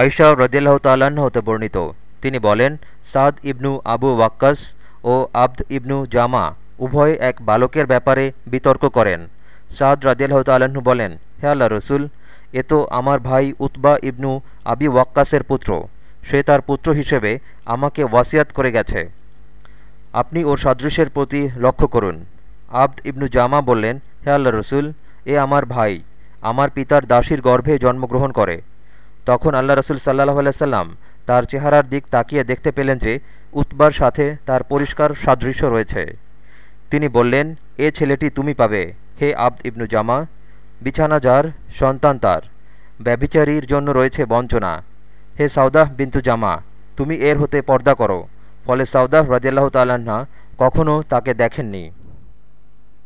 আয়শা রদিয়াল্লাহ তাল্লাহ্ন হতে বর্ণিত। তিনি বলেন, সাদ ইবনু আবু ওয়াক্কাস ও আব্দ ইবনু জামা উভয় এক বালকের ব্যাপারে বিতর্ক করেন। সাদ রাদিয়াল্লাহ তাল্লাহ্ন বলেন, হে আল্লাহ রসুল, এ তো আমার ভাই উতবা ইবনু আবি ওয়াক্কাসের পুত্র। সে তার পুত্র হিসেবে আমাকে ওয়াসিয়াত করে গেছে। আপনি ওর সাদৃশ্যের প্রতি লক্ষ্য করুন। আব্দ ইবনু জামা বললেন, হে আল্লাহ রসুল, এ আমার ভাই, আমার পিতার দাসীর গর্ভে জন্মগ্রহণ করে। তখন আল্লাহ রসুল সাল্লাহ আলাইসাল্লাম তার চেহারার দিক তাকিয়ে দেখতে পেলেন যে উতবার সাথে তার পরিষ্কার সাদৃশ্য রয়েছে। তিনি বললেন, এ ছেলেটি তুমি পাবে। হে আব্দ ইবনু জামা, বিছানা যার, সন্তান তার। ব্যভিচারীর জন্য রয়েছে বঞ্চনা। হে সাউদাহ বিন্তু জামা, তুমি এর হতে পর্দা করো। ফলে সাউদাহ রাজিয়াল্লাহ তাল্লাহা কখনও তাকে দেখেননি।